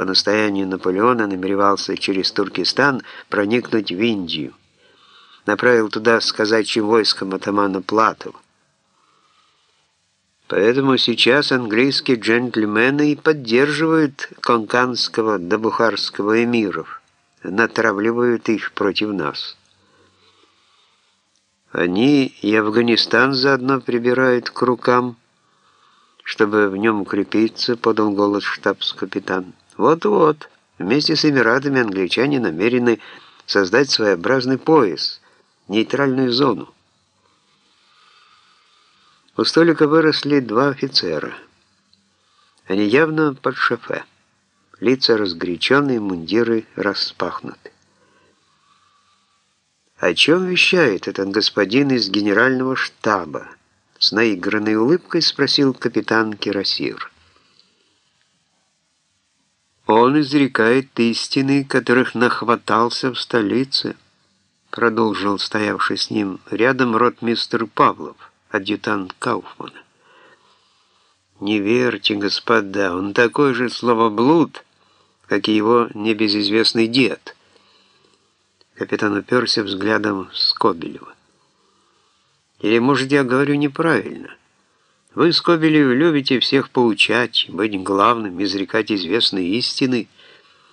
по настоянию Наполеона намеревался через Туркестан проникнуть в Индию. Направил туда с казачьим войском атамана Платова. Поэтому сейчас английские джентльмены и поддерживают конканского да бухарского эмиров, натравливают их против нас. Они и Афганистан заодно прибирают к рукам, чтобы в нем укрепиться, подал голос штабс-капитан. Вот-вот, вместе с Эмиратами англичане намерены создать своеобразный пояс, нейтральную зону. У столика выросли два офицера. Они явно под шофе. Лица разгоряченные, мундиры распахнуты. «О чем вещает этот господин из генерального штаба?» С наигранной улыбкой спросил капитан Кирасир. «Он изрекает истины, которых нахватался в столице», продолжил стоявший с ним рядом ротмистр Павлов, адъютант Кауфмана. «Не верьте, господа, он такой же словоблуд, как и его небезызвестный дед». Капитан уперся взглядом Скобелева. «Или, может, я говорю неправильно? Вы, Скобелев, любите всех поучать, быть главным, изрекать известные истины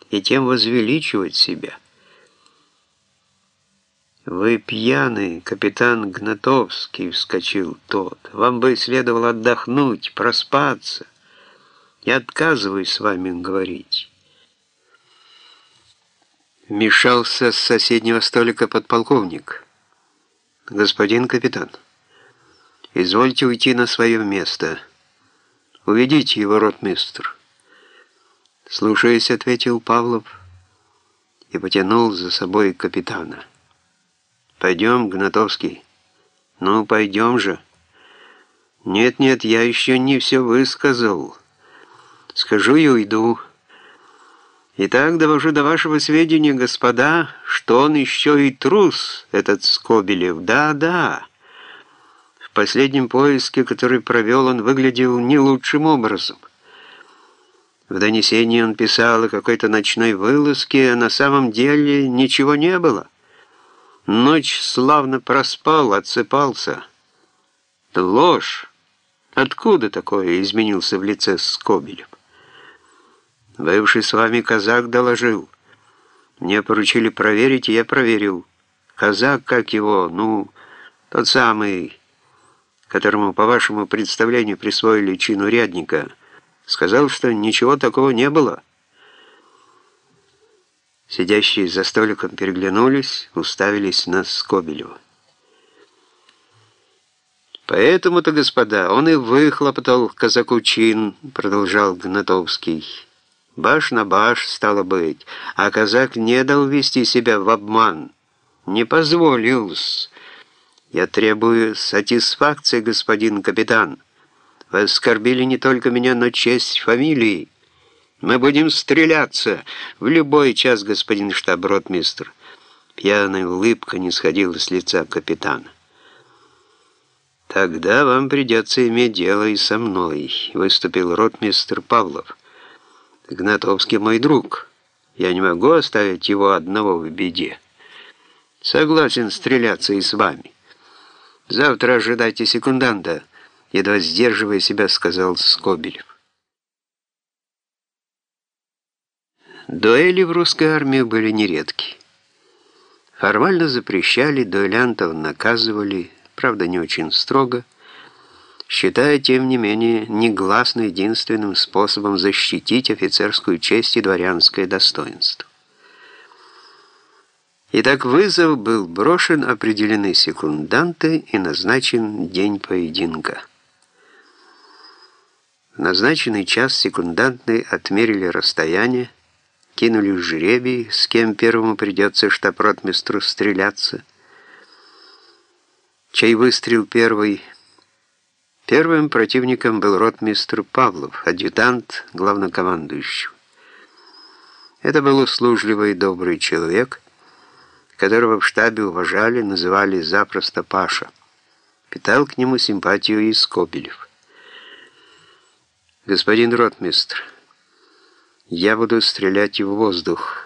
и тем возвеличивать себя». «Вы пьяный, капитан Гнатовский», — вскочил тот. «Вам бы следовало отдохнуть, проспаться. Я отказываюсь с вами говорить». Вмешался с соседнего столика подполковник. «Господин капитан, извольте уйти на свое место. Уведите его, ротмистр». «Слушаясь», — ответил Павлов и потянул за собой капитана. «Пойдем, Гнатовский». «Ну, пойдем же». «Нет-нет, я еще не все высказал. Скажу и уйду». Итак, довожу до вашего сведения, господа, что он еще и трус, этот Скобелев. Да-да. Последнем поиске, который провел, он выглядел не лучшим образом. В донесении он писал о какой-то ночной вылазке, а на самом деле ничего не было. Ночь славно проспал, отсыпался. Ложь. Откуда такое изменился в лице Скобелев? Бывший с вами казак доложил. Мне поручили проверить, и я проверил. Казак, как его, ну, тот самый, которому, по вашему представлению, присвоили чину рядника, сказал, что ничего такого не было. Сидящие за столиком переглянулись, уставились на Скобелева. «Поэтому-то, господа, он и выхлопотал казаку чин», — продолжал Гнатовский. Баш на баш, стало быть, а казак не дал вести себя в обман. Не позволил -с. Я требую сатисфакции, господин капитан. Вы оскорбили не только меня, но честь фамилии. Мы будем стреляться в любой час, господин штаб-ротмистр. Пьяная улыбка не сходила с лица капитана. «Тогда вам придется иметь дело и со мной», — выступил ротмистр Павлов. Гнатовский мой друг. Я не могу оставить его одного в беде. Согласен стреляться и с вами. Завтра ожидайте секунданта, едва сдерживая себя, сказал Скобелев. Дуэли в русской армии были нередки. Формально запрещали, дуэлянтов наказывали, правда не очень строго, считая, тем не менее, негласно единственным способом защитить офицерскую честь и дворянское достоинство. Итак, вызов был брошен, определены секунданты и назначен день поединка. В назначенный час секунданты отмерили расстояние, кинули жребий, с кем первому придется штаб-ротмистру стреляться. Чей выстрел первый – Первым противником был ротмистр Павлов, адъютант главнокомандующего. Это был услужливый и добрый человек, которого в штабе уважали, называли запросто Паша. Питал к нему симпатию и Скобелев. «Господин ротмистр, Я буду стрелять в воздух.